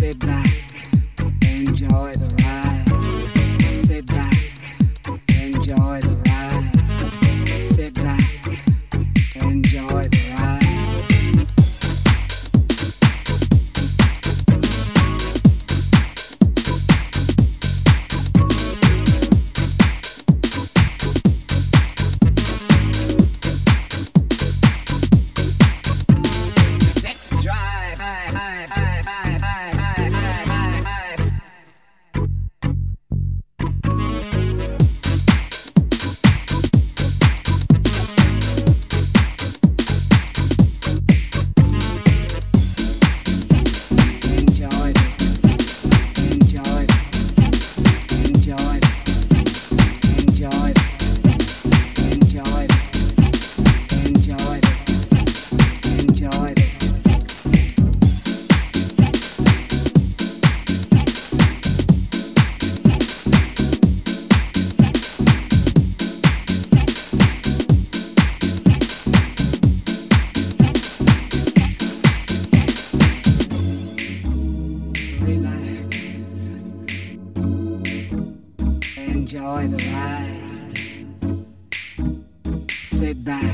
sit back, enjoy the ride. Sit back